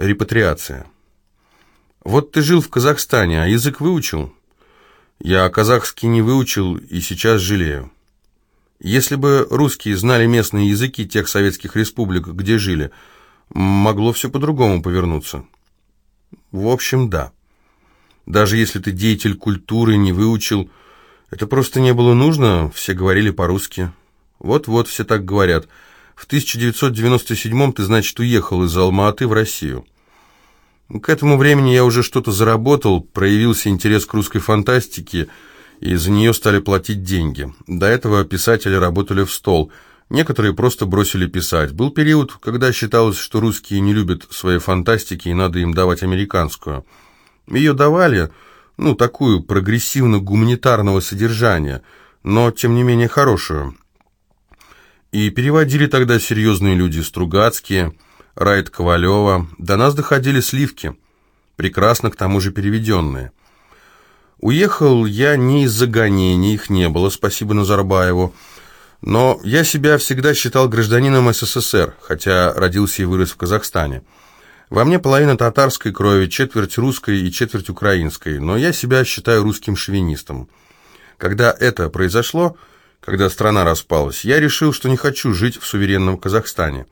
Репатриация. Вот ты жил в Казахстане, а язык выучил? Я казахский не выучил и сейчас жалею. Если бы русские знали местные языки тех советских республик, где жили, могло все по-другому повернуться. В общем, да. Даже если ты деятель культуры, не выучил, это просто не было нужно, все говорили по-русски. Вот-вот, все так говорят. В 1997 ты, значит, уехал из Алма-Аты в Россию. К этому времени я уже что-то заработал, проявился интерес к русской фантастике, и за нее стали платить деньги. До этого писатели работали в стол. Некоторые просто бросили писать. Был период, когда считалось, что русские не любят своей фантастики и надо им давать американскую. Ее давали, ну, такую прогрессивно-гуманитарного содержания, но, тем не менее, хорошую. И переводили тогда серьезные люди, Стругацкие, Райт Ковалева. До нас доходили сливки, прекрасно к тому же переведенные. Уехал я не из-за гонений, их не было, спасибо Назарбаеву, но я себя всегда считал гражданином СССР, хотя родился и вырос в Казахстане. Во мне половина татарской крови, четверть русской и четверть украинской, но я себя считаю русским шовинистом. Когда это произошло, когда страна распалась, я решил, что не хочу жить в суверенном Казахстане.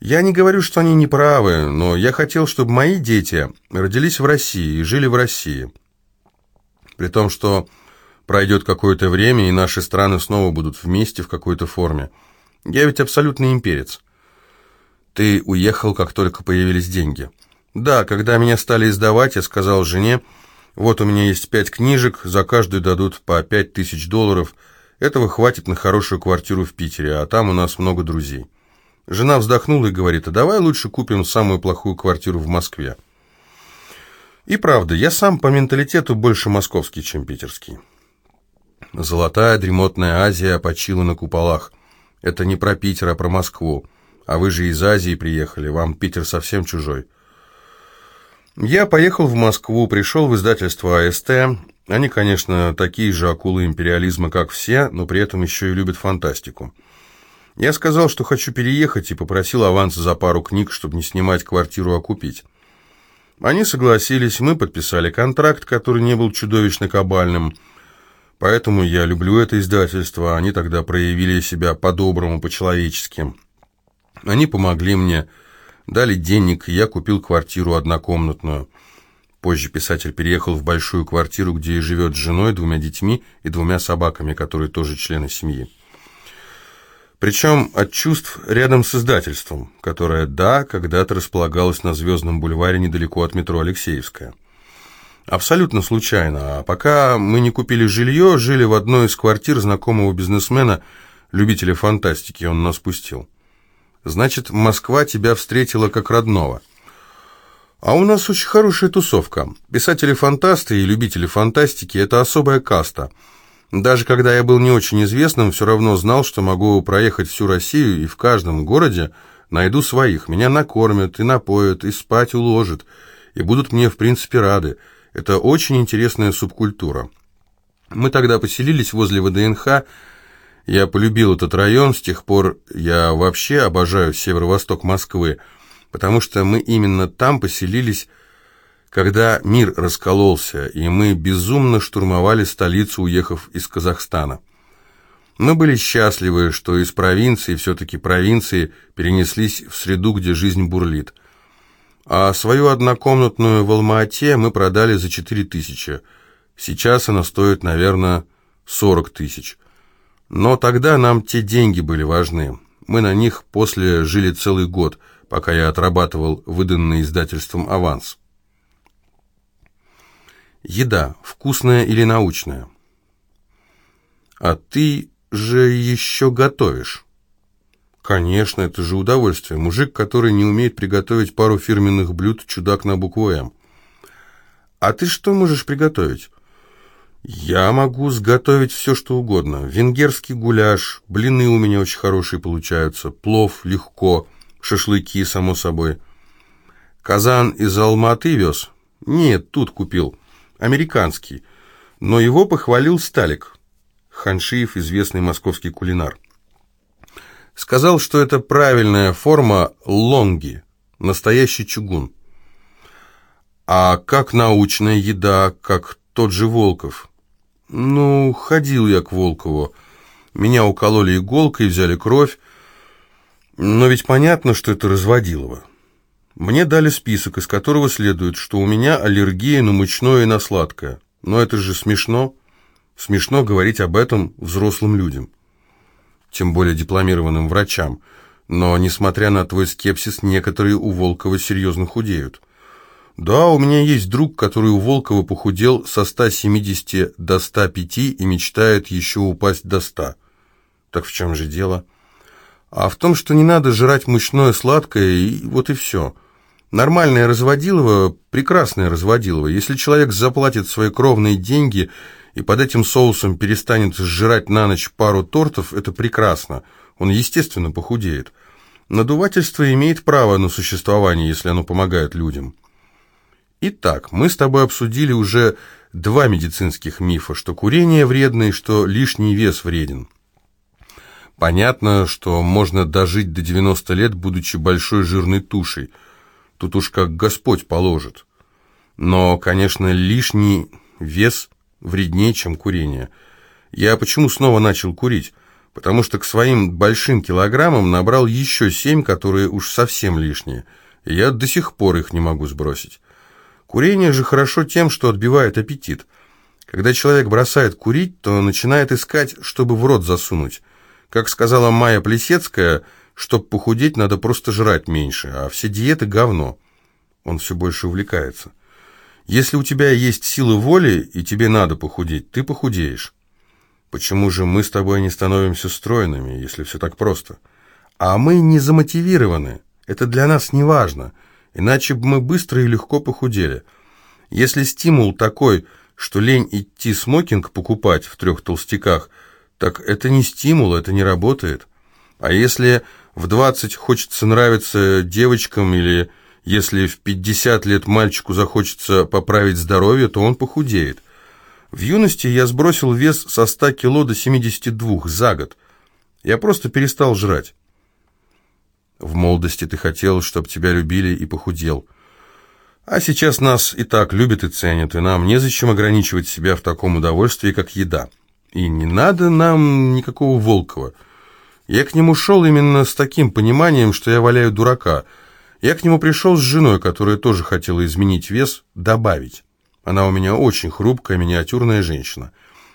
Я не говорю, что они неправы, но я хотел, чтобы мои дети родились в России и жили в России. При том, что пройдет какое-то время, и наши страны снова будут вместе в какой-то форме. Я ведь абсолютный имперец. Ты уехал, как только появились деньги. Да, когда меня стали издавать, я сказал жене, вот у меня есть пять книжек, за каждую дадут по пять тысяч долларов. Этого хватит на хорошую квартиру в Питере, а там у нас много друзей. Жена вздохнула и говорит, а давай лучше купим самую плохую квартиру в Москве. И правда, я сам по менталитету больше московский, чем питерский. Золотая дремотная Азия почила на куполах. Это не про Питер, а про Москву. А вы же из Азии приехали, вам Питер совсем чужой. Я поехал в Москву, пришел в издательство АСТ. Они, конечно, такие же акулы империализма, как все, но при этом еще и любят фантастику. Я сказал, что хочу переехать, и попросил аванс за пару книг, чтобы не снимать квартиру, а купить. Они согласились, мы подписали контракт, который не был чудовищно кабальным. Поэтому я люблю это издательство, они тогда проявили себя по-доброму, по-человечески. Они помогли мне, дали денег, и я купил квартиру однокомнатную. Позже писатель переехал в большую квартиру, где и живет с женой, двумя детьми и двумя собаками, которые тоже члены семьи. Причем от чувств рядом с издательством, которое, да, когда-то располагалось на Звездном бульваре недалеко от метро Алексеевская. Абсолютно случайно. А пока мы не купили жилье, жили в одной из квартир знакомого бизнесмена, любителя фантастики, он нас пустил. Значит, Москва тебя встретила как родного. А у нас очень хорошая тусовка. Писатели-фантасты и любители фантастики – это особая каста – даже когда я был не очень известным, все равно знал, что могу проехать всю Россию и в каждом городе найду своих. Меня накормят и напоят, и спать уложат, и будут мне, в принципе, рады. Это очень интересная субкультура. Мы тогда поселились возле ВДНХ, я полюбил этот район, с тех пор я вообще обожаю северо-восток Москвы, потому что мы именно там поселились когда мир раскололся, и мы безумно штурмовали столицу, уехав из Казахстана. Мы были счастливы, что из провинции, все-таки провинции, перенеслись в среду, где жизнь бурлит. А свою однокомнатную в Алма-Ате мы продали за 4 тысячи. Сейчас она стоит, наверное, 40 тысяч. Но тогда нам те деньги были важны. Мы на них после жили целый год, пока я отрабатывал выданный издательством аванс. Еда, вкусная или научная? А ты же еще готовишь. Конечно, это же удовольствие. Мужик, который не умеет приготовить пару фирменных блюд, чудак на букву «М». А ты что можешь приготовить? Я могу сготовить все, что угодно. Венгерский гуляш, блины у меня очень хорошие получаются, плов легко, шашлыки, само собой. Казан из Алматы вез? Нет, тут купил американский, но его похвалил Сталик, Ханшиев, известный московский кулинар. Сказал, что это правильная форма лонги, Настоящий чугун. А как научная еда, как тот же Волков? Ну, ходил я к Волкову. Меня укололи иголкой, взяли кровь. Но ведь понятно, что это разводилово. Мне дали список, из которого следует, что у меня аллергия на мучное и на сладкое. Но это же смешно. Смешно говорить об этом взрослым людям. Тем более дипломированным врачам. Но, несмотря на твой скепсис, некоторые у Волкова серьезно худеют. Да, у меня есть друг, который у Волкова похудел со 170 до 105 и мечтает еще упасть до 100. Так в чем же дело? А в том, что не надо жрать мучное сладкое, и вот и все. Нормальное разводилово, прекрасное разводилово. Если человек заплатит свои кровные деньги и под этим соусом перестанет сжирать на ночь пару тортов, это прекрасно. Он, естественно, похудеет. Надувательство имеет право на существование, если оно помогает людям. Итак, мы с тобой обсудили уже два медицинских мифа, что курение вредно и что лишний вес вреден. Понятно, что можно дожить до 90 лет, будучи большой жирной тушей. Тут уж как Господь положит. Но, конечно, лишний вес вреднее, чем курение. Я почему снова начал курить? Потому что к своим большим килограммам набрал еще семь, которые уж совсем лишние. И я до сих пор их не могу сбросить. Курение же хорошо тем, что отбивает аппетит. Когда человек бросает курить, то начинает искать, чтобы в рот засунуть. Как сказала Майя Плесецкая, чтобы похудеть, надо просто жрать меньше, а все диеты – говно. Он все больше увлекается. Если у тебя есть силы воли, и тебе надо похудеть, ты похудеешь. Почему же мы с тобой не становимся стройными, если все так просто? А мы не замотивированы. Это для нас не важно – иначе бы мы быстро и легко похудели. Если стимул такой, что лень идти смокинг покупать в трех толстяках, так это не стимул, это не работает. А если в 20 хочется нравиться девочкам или если в 50 лет мальчику захочется поправить здоровье, то он похудеет. В юности я сбросил вес со 100 кило до 72 за год. Я просто перестал жрать. В молодости ты хотел, чтобы тебя любили и похудел. А сейчас нас и так любят и ценят, и нам незачем ограничивать себя в таком удовольствии, как еда. И не надо нам никакого Волкова. Я к нему шел именно с таким пониманием, что я валяю дурака. Я к нему пришел с женой, которая тоже хотела изменить вес, добавить. Она у меня очень хрупкая, миниатюрная женщина.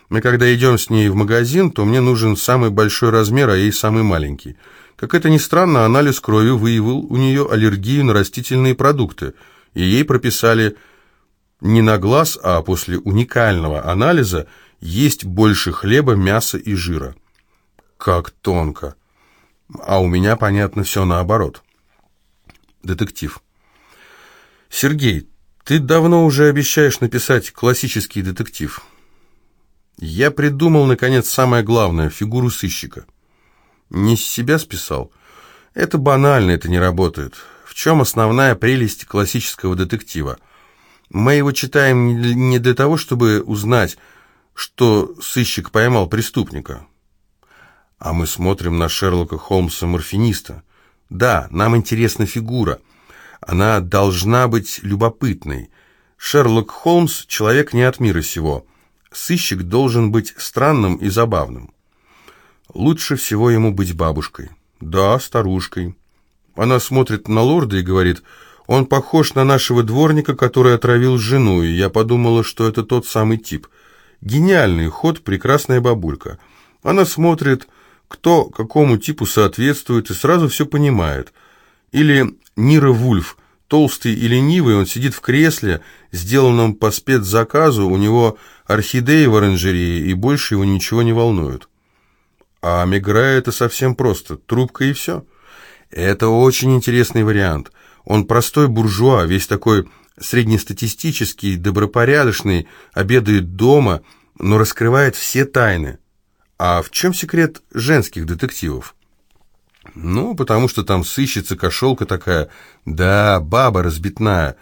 Мы когда идем с ней в магазин, то мне нужен самый большой размер, а ей самый маленький – как это ни странно, анализ крови выявил у нее аллергию на растительные продукты, и ей прописали не на глаз, а после уникального анализа есть больше хлеба, мяса и жира. Как тонко. А у меня, понятно, все наоборот. Детектив. Сергей, ты давно уже обещаешь написать классический детектив. Я придумал, наконец, самое главное – фигуру сыщика – не с себя списал? Это банально, это не работает. В чем основная прелесть классического детектива? Мы его читаем не для того, чтобы узнать, что сыщик поймал преступника. А мы смотрим на Шерлока Холмса-морфиниста. Да, нам интересна фигура. Она должна быть любопытной. Шерлок Холмс – человек не от мира сего. Сыщик должен быть странным и забавным. Лучше всего ему быть бабушкой. Да, старушкой. Она смотрит на лорда и говорит, он похож на нашего дворника, который отравил жену, и я подумала, что это тот самый тип. Гениальный ход, прекрасная бабулька. Она смотрит, кто какому типу соответствует, и сразу все понимает. Или Нира Вульф, толстый и ленивый, он сидит в кресле, сделанном по спецзаказу, у него орхидеи в оранжерее, и больше его ничего не волнует. А Мегре это совсем просто, трубка и все. Это очень интересный вариант. Он простой буржуа, весь такой среднестатистический, добропорядочный, обедает дома, но раскрывает все тайны. А в чем секрет женских детективов? Ну, потому что там сыщется кошелка такая, да, баба разбитная.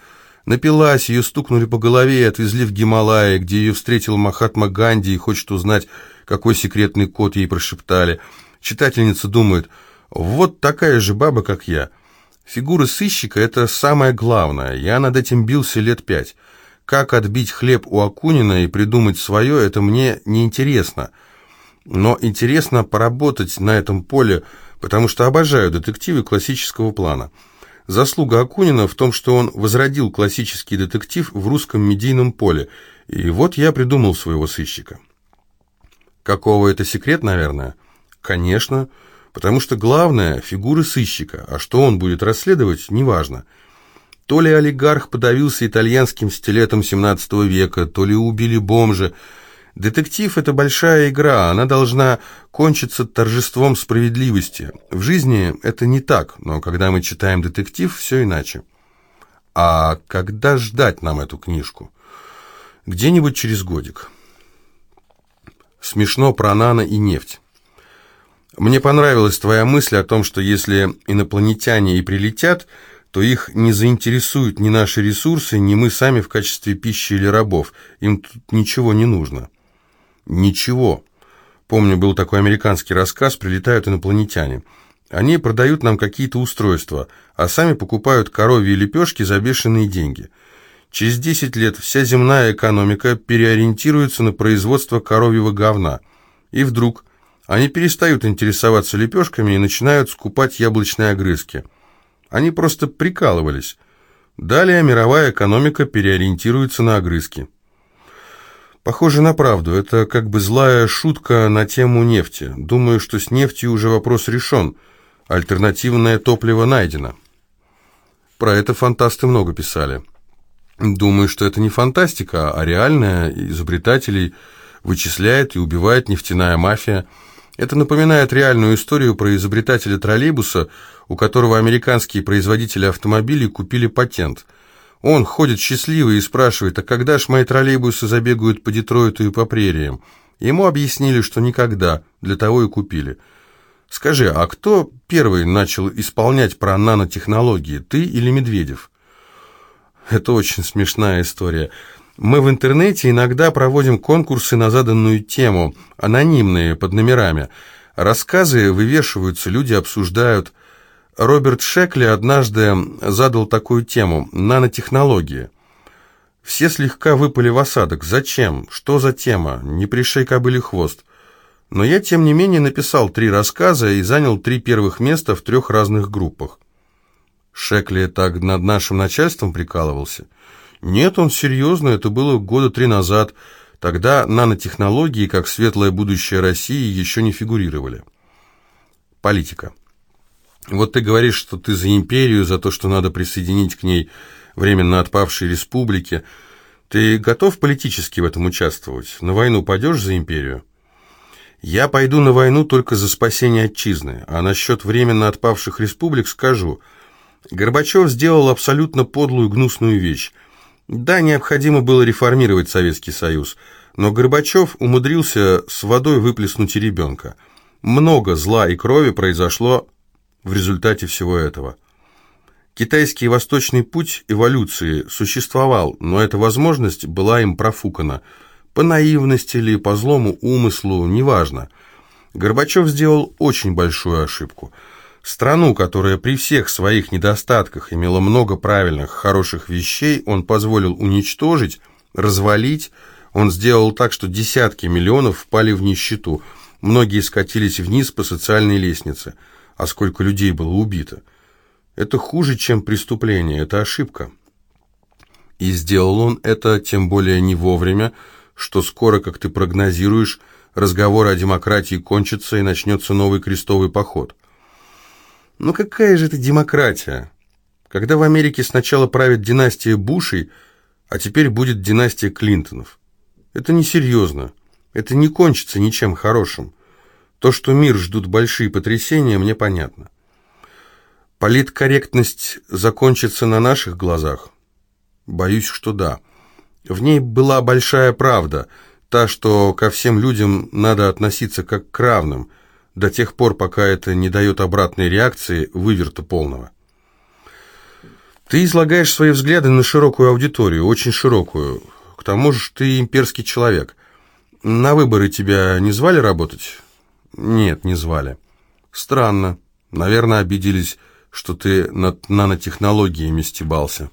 Напилась, ее стукнули по голове и отвезли в Гималаи, где ее встретил Махатма Ганди и хочет узнать, какой секретный код ей прошептали. Читательница думает, вот такая же баба, как я. Фигура сыщика – это самое главное. Я над этим бился лет пять. Как отбить хлеб у Акунина и придумать свое, это мне не интересно. Но интересно поработать на этом поле, потому что обожаю детективы классического плана. Заслуга Акунина в том, что он возродил классический детектив в русском медийном поле. И вот я придумал своего сыщика. Какого это секрет, наверное? Конечно, потому что главное – фигура сыщика, а что он будет расследовать, неважно. То ли олигарх подавился итальянским стилетом 17 века, то ли убили бомжа. Детектив – это большая игра, она должна кончиться торжеством справедливости. В жизни это не так, но когда мы читаем детектив, все иначе. А когда ждать нам эту книжку? Где-нибудь через годик. Смешно про нано и нефть. Мне понравилась твоя мысль о том, что если инопланетяне и прилетят – то их не заинтересуют ни наши ресурсы, ни мы сами в качестве пищи или рабов. Им тут ничего не нужно. Ничего. Помню, был такой американский рассказ «Прилетают инопланетяне». Они продают нам какие-то устройства, а сами покупают коровьи лепешки за бешеные деньги. Через 10 лет вся земная экономика переориентируется на производство коровьего говна. И вдруг они перестают интересоваться лепешками и начинают скупать яблочные огрызки – они просто прикалывались. Далее мировая экономика переориентируется на огрызки. Похоже на правду. Это как бы злая шутка на тему нефти. Думаю, что с нефтью уже вопрос решен. Альтернативное топливо найдено. Про это фантасты много писали. Думаю, что это не фантастика, а реальная. Изобретателей вычисляет и убивает нефтяная мафия. Это напоминает реальную историю про изобретателя троллейбуса, у которого американские производители автомобилей купили патент. Он ходит счастливый и спрашивает, а когда ж мои троллейбусы забегают по Детройту и по прериям? Ему объяснили, что никогда, для того и купили. Скажи, а кто первый начал исполнять про нанотехнологии, ты или Медведев? Это очень смешная история. Мы в интернете иногда проводим конкурсы на заданную тему, анонимные, под номерами. Рассказы вывешиваются, люди обсуждают. Роберт Шекли однажды задал такую тему – нанотехнологии. Все слегка выпали в осадок. Зачем? Что за тема? Не пришей кобыли хвост. Но я, тем не менее, написал три рассказа и занял три первых места в трех разных группах. Шекли так над нашим начальством прикалывался – нет, он серьезно, это было года три назад. Тогда нанотехнологии, как светлое будущее России, еще не фигурировали. Политика. Вот ты говоришь, что ты за империю, за то, что надо присоединить к ней временно отпавшие республики. Ты готов политически в этом участвовать? На войну пойдешь за империю? Я пойду на войну только за спасение отчизны, а насчет временно отпавших республик скажу. Горбачев сделал абсолютно подлую гнусную вещь. Да, необходимо было реформировать Советский Союз, но Горбачев умудрился с водой выплеснуть и ребенка. Много зла и крови произошло в результате всего этого. Китайский восточный путь эволюции существовал, но эта возможность была им профукана. По наивности или по злому умыслу, неважно. Горбачев сделал очень большую ошибку – Страну, которая при всех своих недостатках имела много правильных, хороших вещей, он позволил уничтожить, развалить. Он сделал так, что десятки миллионов впали в нищету. Многие скатились вниз по социальной лестнице. А сколько людей было убито? Это хуже, чем преступление, это ошибка. И сделал он это тем более не вовремя, что скоро, как ты прогнозируешь, разговоры о демократии кончатся и начнется новый крестовый поход. Ну какая же это демократия? Когда в Америке сначала правит династия Бушей, а теперь будет династия Клинтонов. Это несерьезно. Это не кончится ничем хорошим. То, что мир ждут большие потрясения, мне понятно. Политкорректность закончится на наших глазах? Боюсь, что да. В ней была большая правда, та, что ко всем людям надо относиться как к равным – до тех пор, пока это не дает обратной реакции, выверта полного. Ты излагаешь свои взгляды на широкую аудиторию, очень широкую. К тому же ты имперский человек. На выборы тебя не звали работать? Нет, не звали. Странно. Наверное, обиделись, что ты над нанотехнологиями стебался.